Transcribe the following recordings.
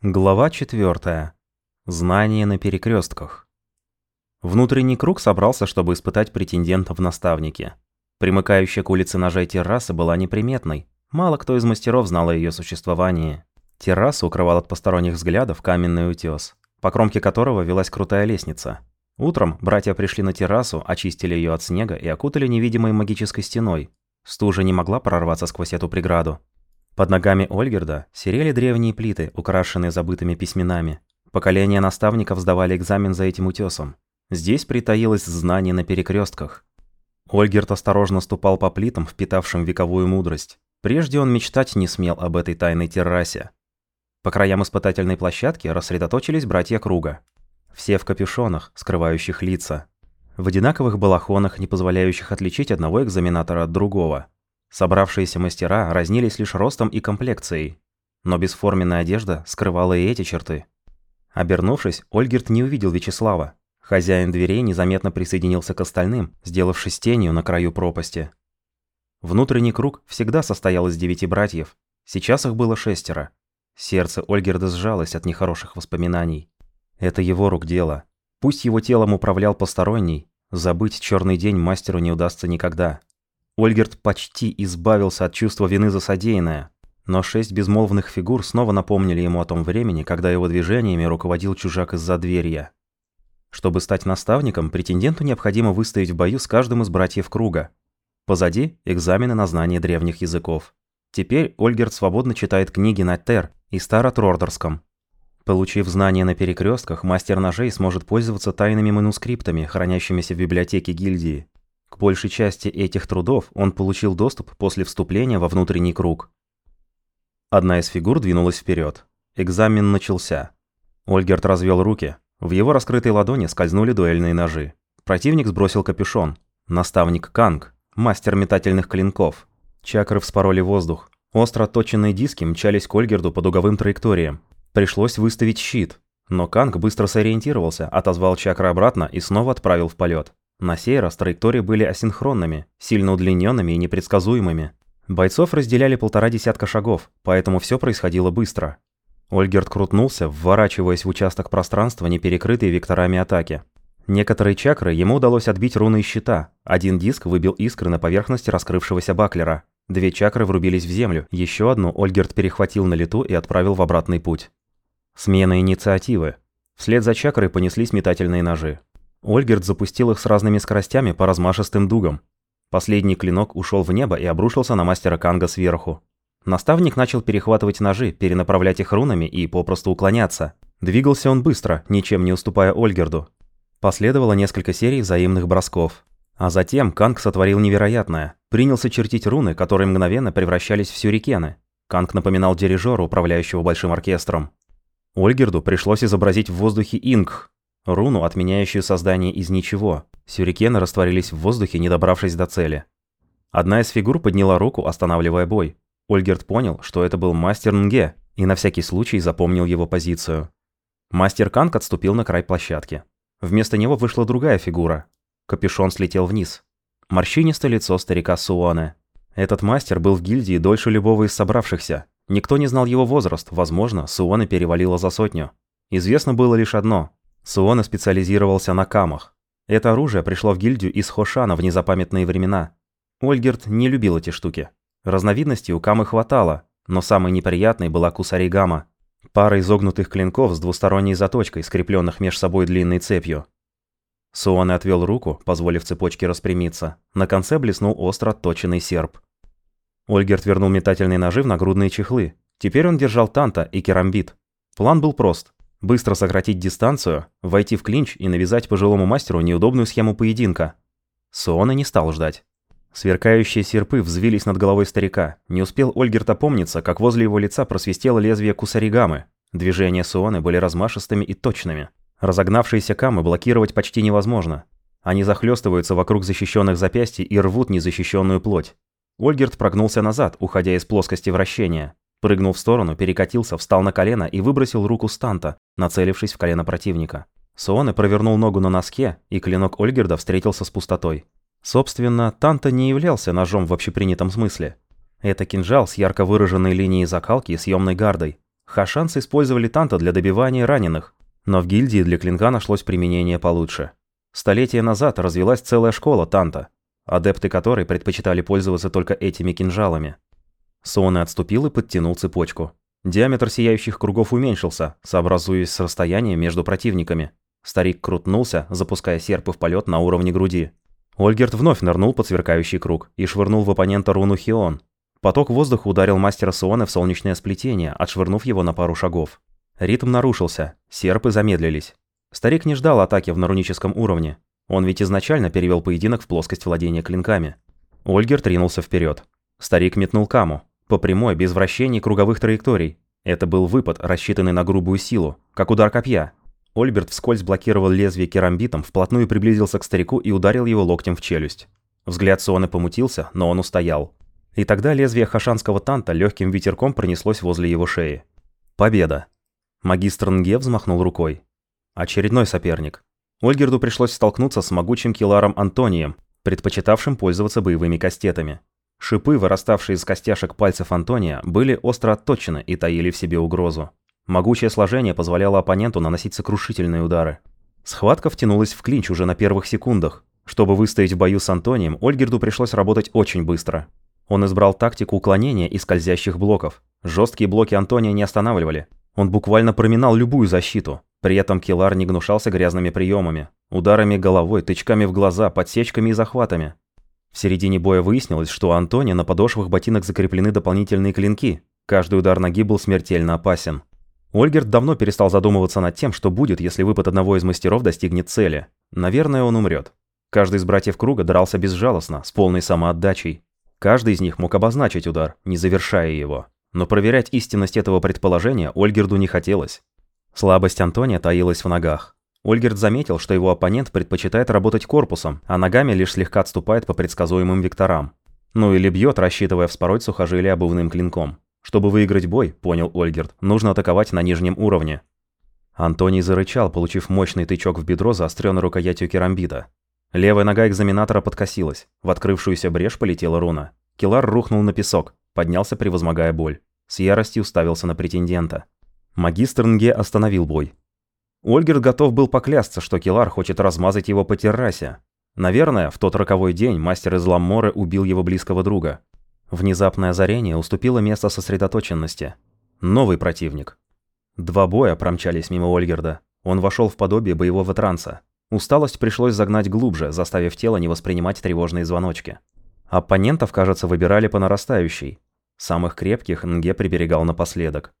Глава 4. Знание на перекрестках. Внутренний круг собрался, чтобы испытать претендента в наставнике. Примыкающая к улице ножей терраса была неприметной. Мало кто из мастеров знал о ее существовании. Террасу укрывал от посторонних взглядов каменный утес, по кромке которого велась крутая лестница. Утром братья пришли на террасу, очистили ее от снега и окутали невидимой магической стеной. Стужа не могла прорваться сквозь эту преграду. Под ногами Ольгерда серели древние плиты, украшенные забытыми письменами. Поколения наставников сдавали экзамен за этим утесом. Здесь притаилось знание на перекрестках. Ольгерт осторожно ступал по плитам, впитавшим вековую мудрость. Прежде он мечтать не смел об этой тайной террасе. По краям испытательной площадки рассредоточились братья Круга. Все в капюшонах, скрывающих лица. В одинаковых балахонах, не позволяющих отличить одного экзаменатора от другого. Собравшиеся мастера разнились лишь ростом и комплекцией, но бесформенная одежда скрывала и эти черты. Обернувшись, Ольгерт не увидел Вячеслава. Хозяин дверей незаметно присоединился к остальным, сделавшись тенью на краю пропасти. Внутренний круг всегда состоял из девяти братьев. Сейчас их было шестеро. Сердце Ольгерда сжалось от нехороших воспоминаний. Это его рук дело. Пусть его телом управлял посторонний, забыть черный день мастеру не удастся никогда. Ольгерт почти избавился от чувства вины за содеянное, но шесть безмолвных фигур снова напомнили ему о том времени, когда его движениями руководил чужак из-за дверья. Чтобы стать наставником, претенденту необходимо выстоять в бою с каждым из братьев круга. Позади – экзамены на знание древних языков. Теперь Ольгерт свободно читает книги на Тер и Старотрордерском. Получив знания на перекрестках, мастер ножей сможет пользоваться тайными манускриптами, хранящимися в библиотеке гильдии. К большей части этих трудов он получил доступ после вступления во внутренний круг. Одна из фигур двинулась вперед. Экзамен начался. Ольгерт развел руки. В его раскрытой ладони скользнули дуэльные ножи. Противник сбросил капюшон. Наставник Канг, мастер метательных клинков. Чакры вспороли воздух. Остро отточенные диски мчались к Ольгерду по дуговым траекториям. Пришлось выставить щит. Но Канг быстро сориентировался, отозвал чакры обратно и снова отправил в полет. На сей раз траектории были асинхронными, сильно удлиненными и непредсказуемыми. Бойцов разделяли полтора десятка шагов, поэтому все происходило быстро. Ольгерт крутнулся, вворачиваясь в участок пространства, не перекрытый векторами атаки. Некоторые чакры ему удалось отбить руны из щита. Один диск выбил искры на поверхности раскрывшегося баклера. Две чакры врубились в землю, еще одну Ольгерт перехватил на лету и отправил в обратный путь. Смена инициативы. Вслед за чакрой понеслись метательные ножи. Ольгерт запустил их с разными скоростями по размашистым дугам. Последний клинок ушел в небо и обрушился на мастера Канга сверху. Наставник начал перехватывать ножи, перенаправлять их рунами и попросту уклоняться. Двигался он быстро, ничем не уступая Ольгерду. Последовало несколько серий взаимных бросков. А затем Канг сотворил невероятное. Принялся чертить руны, которые мгновенно превращались в сюрикены. Канг напоминал дирижера, управляющего большим оркестром. Ольгерду пришлось изобразить в воздухе инг, Руну, отменяющую создание из ничего. Сюрикены растворились в воздухе, не добравшись до цели. Одна из фигур подняла руку, останавливая бой. Ольгерт понял, что это был мастер Нге, и на всякий случай запомнил его позицию. Мастер Канг отступил на край площадки. Вместо него вышла другая фигура. Капюшон слетел вниз. Морщинистое лицо старика Суоне. Этот мастер был в гильдии дольше любого из собравшихся. Никто не знал его возраст, возможно, Суоне перевалило за сотню. Известно было лишь одно Суона специализировался на камах. Это оружие пришло в гильдию из Хошана в незапамятные времена. Ольгерт не любил эти штуки. Разновидностей у камы хватало, но самой неприятной была кусаригама. Пара изогнутых клинков с двусторонней заточкой, скрепленных меж собой длинной цепью. Суоне отвел руку, позволив цепочке распрямиться. На конце блеснул остро отточенный серп. Ольгерт вернул метательные ножи в нагрудные чехлы. Теперь он держал танта и керамбит. План был прост. Быстро сократить дистанцию, войти в клинч и навязать пожилому мастеру неудобную схему поединка. Суона не стал ждать. Сверкающие серпы взвились над головой старика. Не успел Ольгерт опомниться, как возле его лица просвистело лезвие кусаригамы. Движения Суоны были размашистыми и точными. Разогнавшиеся камы блокировать почти невозможно. Они захлестываются вокруг защищенных запястий и рвут незащищенную плоть. Ольгерт прогнулся назад, уходя из плоскости вращения. Прыгнул в сторону, перекатился, встал на колено и выбросил руку станта, нацелившись в колено противника. Суоне провернул ногу на носке, и клинок Ольгерда встретился с пустотой. Собственно, Танта не являлся ножом в общепринятом смысле. Это кинжал с ярко выраженной линией закалки и съемной гардой. Хашанцы использовали танта для добивания раненых, но в гильдии для клинка нашлось применение получше. Столетия назад развилась целая школа танта, адепты которой предпочитали пользоваться только этими кинжалами. Суоне отступил и подтянул цепочку. Диаметр сияющих кругов уменьшился, сообразуясь с расстоянием между противниками. Старик крутнулся, запуская серпы в полет на уровне груди. Ольгерт вновь нырнул под сверкающий круг и швырнул в оппонента руну Хион. Поток воздуха ударил мастера Суоне в солнечное сплетение, отшвырнув его на пару шагов. Ритм нарушился, серпы замедлились. Старик не ждал атаки в наруническом уровне. Он ведь изначально перевел поединок в плоскость владения клинками. Ольгерт ринулся вперед. Старик метнул каму. По прямой, без вращений круговых траекторий. Это был выпад, рассчитанный на грубую силу, как удар копья. Ольберт вскользь блокировал лезвие керамбитом, вплотную приблизился к старику и ударил его локтем в челюсть. Взгляд Суоны помутился, но он устоял. И тогда лезвие хашанского танта легким ветерком пронеслось возле его шеи. Победа. Магистр Нге взмахнул рукой. Очередной соперник. Ольгерду пришлось столкнуться с могучим киларом Антонием, предпочитавшим пользоваться боевыми кастетами. Шипы, выраставшие из костяшек пальцев Антония, были остро отточены и таили в себе угрозу. Могучее сложение позволяло оппоненту наносить сокрушительные удары. Схватка втянулась в клинч уже на первых секундах. Чтобы выстоять в бою с Антонием, Ольгерду пришлось работать очень быстро. Он избрал тактику уклонения и скользящих блоков. Жесткие блоки Антония не останавливали. Он буквально проминал любую защиту. При этом Килар не гнушался грязными приемами. Ударами головой, тычками в глаза, подсечками и захватами. В середине боя выяснилось, что у Антония на подошвах ботинок закреплены дополнительные клинки. Каждый удар ноги был смертельно опасен. Ольгерт давно перестал задумываться над тем, что будет, если выпад одного из мастеров достигнет цели. Наверное, он умрет. Каждый из братьев Круга дрался безжалостно, с полной самоотдачей. Каждый из них мог обозначить удар, не завершая его. Но проверять истинность этого предположения Ольгерду не хотелось. Слабость Антония таилась в ногах. Ольгерт заметил, что его оппонент предпочитает работать корпусом, а ногами лишь слегка отступает по предсказуемым векторам. Ну или бьет, рассчитывая вспороть сухожилие обувным клинком. Чтобы выиграть бой, понял Ольгерт, нужно атаковать на нижнем уровне. Антоний зарычал, получив мощный тычок в бедро заостренной рукоятью керамбита. Левая нога экзаменатора подкосилась. В открывшуюся брешь полетела руна. Килар рухнул на песок, поднялся, превозмогая боль. С яростью уставился на претендента. Магистр Нге остановил бой. Ольгерт готов был поклясться, что Килар хочет размазать его по террасе. Наверное, в тот роковой день мастер из Ламморы убил его близкого друга. Внезапное озарение уступило место сосредоточенности. Новый противник. Два боя промчались мимо Ольгерда. Он вошел в подобие боевого транса. Усталость пришлось загнать глубже, заставив тело не воспринимать тревожные звоночки. Оппонентов, кажется, выбирали по нарастающей. Самых крепких Нге приберегал напоследок.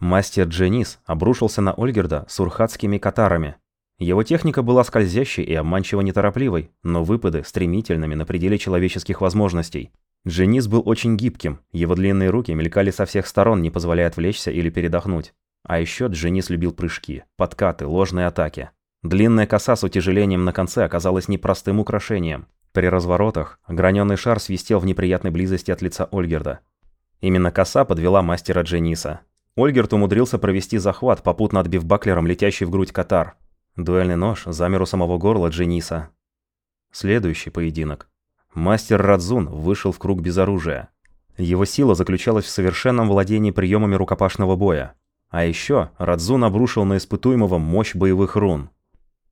Мастер Дженис обрушился на Ольгерда с урхатскими катарами. Его техника была скользящей и обманчиво неторопливой, но выпады стремительными на пределе человеческих возможностей. Дженис был очень гибким, его длинные руки мелькали со всех сторон, не позволяя отвлечься или передохнуть. А еще Дженис любил прыжки, подкаты, ложные атаки. Длинная коса с утяжелением на конце оказалась непростым украшением. При разворотах граненый шар свистел в неприятной близости от лица Ольгерда. Именно коса подвела мастера Джениса. Ольгерт умудрился провести захват, попутно отбив баклером летящий в грудь катар. Дуэльный нож замер у самого горла Джениса. Следующий поединок. Мастер Радзун вышел в круг без оружия. Его сила заключалась в совершенном владении приемами рукопашного боя. А еще Радзун обрушил на испытуемого мощь боевых рун.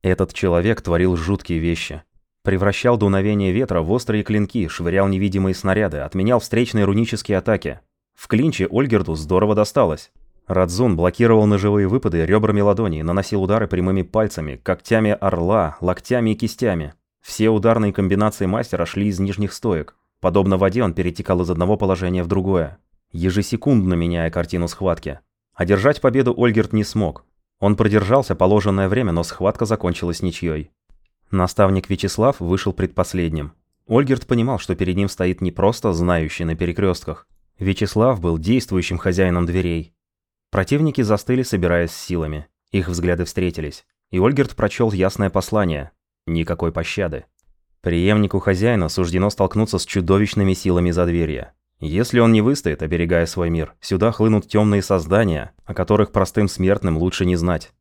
Этот человек творил жуткие вещи. Превращал дуновение ветра в острые клинки, швырял невидимые снаряды, отменял встречные рунические атаки. В клинче Ольгерду здорово досталось. Радзун блокировал ножевые выпады ребрами ладони, наносил удары прямыми пальцами, когтями орла, локтями и кистями. Все ударные комбинации мастера шли из нижних стоек. Подобно воде он перетекал из одного положения в другое, ежесекундно меняя картину схватки. Одержать победу Ольгерт не смог. Он продержался положенное время, но схватка закончилась ничьей. Наставник Вячеслав вышел предпоследним. Ольгерт понимал, что перед ним стоит не просто знающий на перекрестках. Вячеслав был действующим хозяином дверей. Противники застыли, собираясь с силами. Их взгляды встретились. И Ольгерт прочел ясное послание. Никакой пощады. Приемнику хозяина суждено столкнуться с чудовищными силами задверья. Если он не выстоит, оберегая свой мир, сюда хлынут темные создания, о которых простым смертным лучше не знать.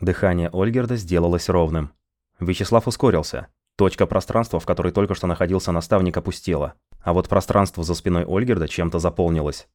Дыхание Ольгерда сделалось ровным. Вячеслав ускорился. Точка пространства, в которой только что находился наставник, опустела. А вот пространство за спиной Ольгерда чем-то заполнилось.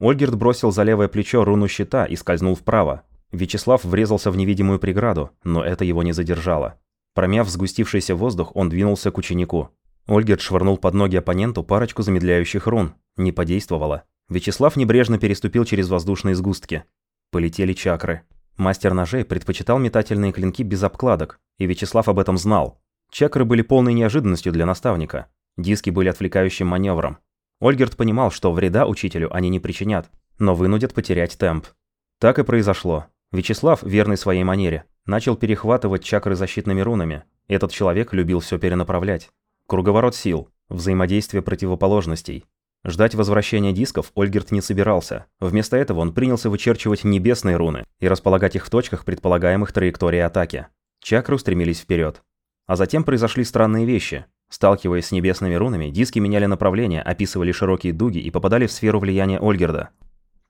Ольгерт бросил за левое плечо руну щита и скользнул вправо. Вячеслав врезался в невидимую преграду, но это его не задержало. Промяв сгустившийся воздух, он двинулся к ученику. Ольгерт швырнул под ноги оппоненту парочку замедляющих рун. Не подействовало. Вячеслав небрежно переступил через воздушные сгустки. Полетели чакры. Мастер ножей предпочитал метательные клинки без обкладок, и Вячеслав об этом знал. Чакры были полной неожиданностью для наставника. Диски были отвлекающим маневром. Ольгерт понимал, что вреда учителю они не причинят, но вынудят потерять темп. Так и произошло. Вячеслав, верный своей манере, начал перехватывать чакры защитными рунами. Этот человек любил все перенаправлять. Круговорот сил, взаимодействие противоположностей. Ждать возвращения дисков Ольгерт не собирался. Вместо этого он принялся вычерчивать небесные руны и располагать их в точках предполагаемых траекторий атаки. Чакры устремились вперед. А затем произошли странные вещи. Сталкиваясь с небесными рунами, диски меняли направление, описывали широкие дуги и попадали в сферу влияния Ольгерда.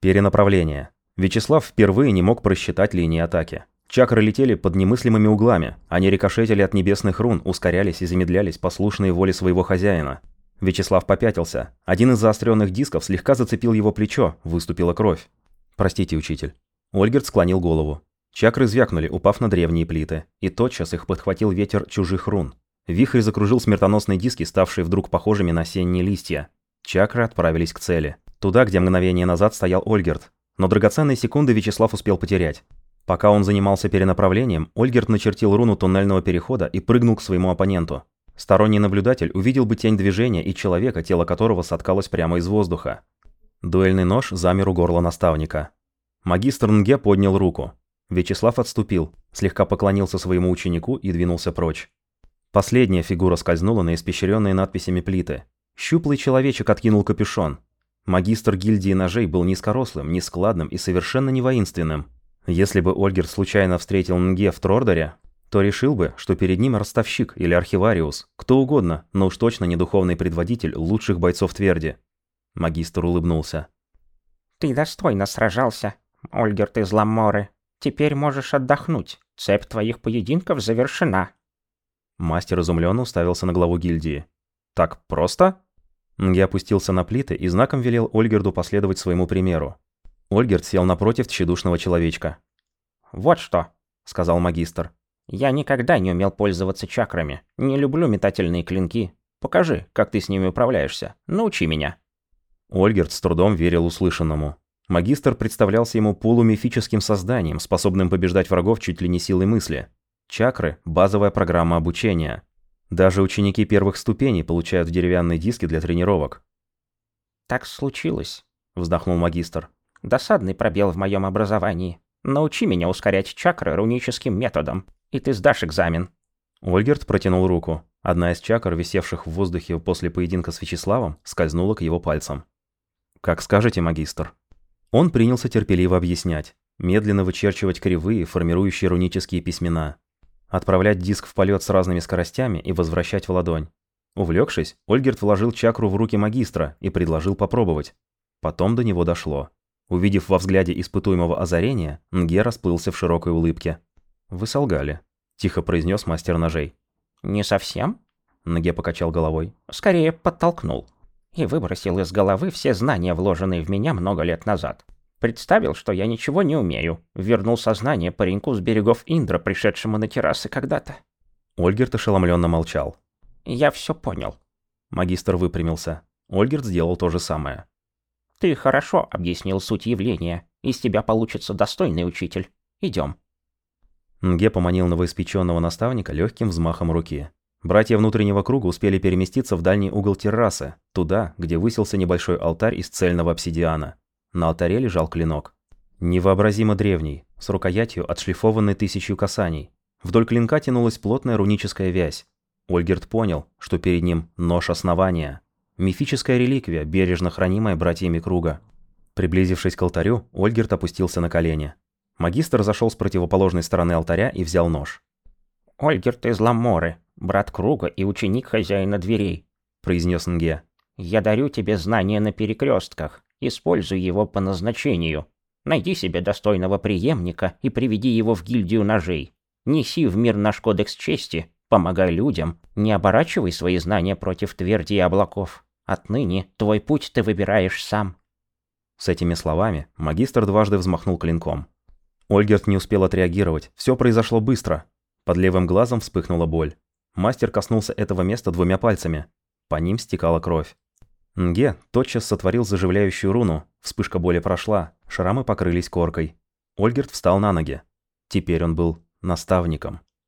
Перенаправление. Вячеслав впервые не мог просчитать линии атаки. Чакры летели под немыслимыми углами, они рикошетили от небесных рун, ускорялись и замедлялись, послушные воле своего хозяина. Вячеслав попятился. Один из заостренных дисков слегка зацепил его плечо, выступила кровь. «Простите, учитель». Ольгерт склонил голову. Чакры звякнули, упав на древние плиты, и тотчас их подхватил ветер чужих рун. Вихрь закружил смертоносные диски, ставшие вдруг похожими на осенние листья. Чакры отправились к цели. Туда, где мгновение назад стоял Ольгерт. Но драгоценные секунды Вячеслав успел потерять. Пока он занимался перенаправлением, Ольгерт начертил руну туннельного перехода и прыгнул к своему оппоненту. Сторонний наблюдатель увидел бы тень движения и человека, тело которого соткалось прямо из воздуха. Дуэльный нож замер у горла наставника. Магистр Нге поднял руку. Вячеслав отступил, слегка поклонился своему ученику и двинулся прочь. Последняя фигура скользнула на испещренные надписями плиты. Щуплый человечек откинул капюшон. Магистр гильдии ножей был низкорослым, нескладным и совершенно не воинственным. Если бы Ольгер случайно встретил Нге в Трордоре, то решил бы, что перед ним ростовщик или архивариус, кто угодно, но уж точно не духовный предводитель лучших бойцов Тверди. Магистр улыбнулся. «Ты достойно сражался, Ольгерт из Ламоры. Теперь можешь отдохнуть. Цепь твоих поединков завершена». Мастер изумленно уставился на главу гильдии. «Так просто?» Я опустился на плиты и знаком велел Ольгерду последовать своему примеру. Ольгерт сел напротив тщедушного человечка. «Вот что», — сказал магистр. «Я никогда не умел пользоваться чакрами. Не люблю метательные клинки. Покажи, как ты с ними управляешься. Научи меня». Ольгерт с трудом верил услышанному. Магистр представлялся ему полумифическим созданием, способным побеждать врагов чуть ли не силой мысли. Чакры – базовая программа обучения. Даже ученики первых ступеней получают деревянные диски для тренировок. «Так случилось», – вздохнул магистр. Досадный пробел в моем образовании. Научи меня ускорять чакры руническим методом, и ты сдашь экзамен». Ольгерт протянул руку. Одна из чакр, висевших в воздухе после поединка с Вячеславом, скользнула к его пальцам. «Как скажете, магистр». Он принялся терпеливо объяснять, медленно вычерчивать кривые, формирующие рунические письмена, отправлять диск в полет с разными скоростями и возвращать в ладонь. Увлекшись, Ольгерт вложил чакру в руки магистра и предложил попробовать. Потом до него дошло. Увидев во взгляде испытуемого озарения, Нге расплылся в широкой улыбке. «Вы солгали», – тихо произнес мастер ножей. «Не совсем?» – Нге покачал головой. «Скорее подтолкнул. И выбросил из головы все знания, вложенные в меня много лет назад. Представил, что я ничего не умею. Вернул сознание пареньку с берегов Индра, пришедшему на террасы когда-то». Ольгерт ошеломленно молчал. «Я все понял». Магистр выпрямился. Ольгерт сделал то же самое. Ты хорошо объяснил суть явления. Из тебя получится достойный учитель. Идем. Нге поманил новоиспеченного наставника легким взмахом руки. Братья внутреннего круга успели переместиться в дальний угол террасы, туда, где высился небольшой алтарь из цельного обсидиана. На алтаре лежал клинок. Невообразимо древний, с рукоятью, отшлифованной тысячью касаний. Вдоль клинка тянулась плотная руническая вязь. Ольгерт понял, что перед ним нож основания. Мифическая реликвия, бережно хранимая братьями круга. Приблизившись к алтарю, Ольгерт опустился на колени. Магистр зашел с противоположной стороны алтаря и взял нож. «Ольгерт из Ламоры, брат круга и ученик хозяина дверей», — произнес Нге. «Я дарю тебе знания на перекрестках. Используй его по назначению. Найди себе достойного преемника и приведи его в гильдию ножей. Неси в мир наш кодекс чести, помогай людям, не оборачивай свои знания против тверди и облаков. Отныне твой путь ты выбираешь сам. С этими словами магистр дважды взмахнул клинком. Ольгерт не успел отреагировать, все произошло быстро. Под левым глазом вспыхнула боль. Мастер коснулся этого места двумя пальцами. По ним стекала кровь. Нге тотчас сотворил заживляющую руну. Вспышка боли прошла, шрамы покрылись коркой. Ольгерт встал на ноги. Теперь он был наставником.